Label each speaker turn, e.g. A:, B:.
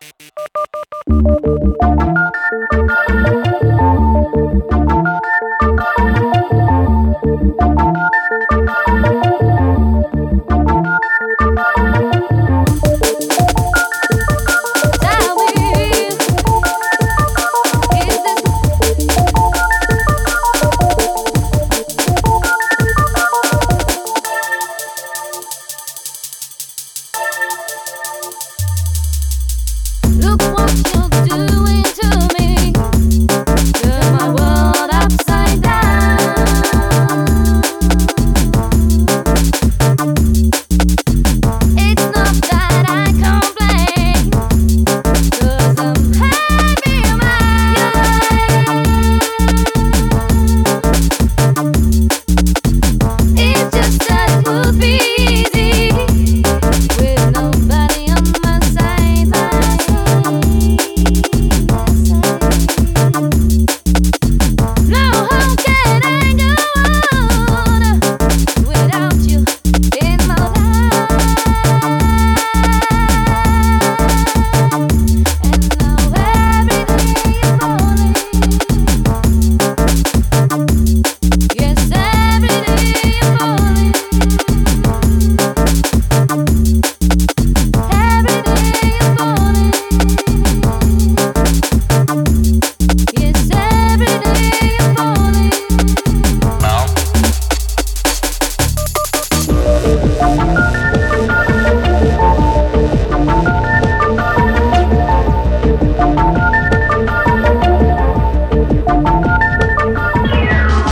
A: Thank
B: you. love.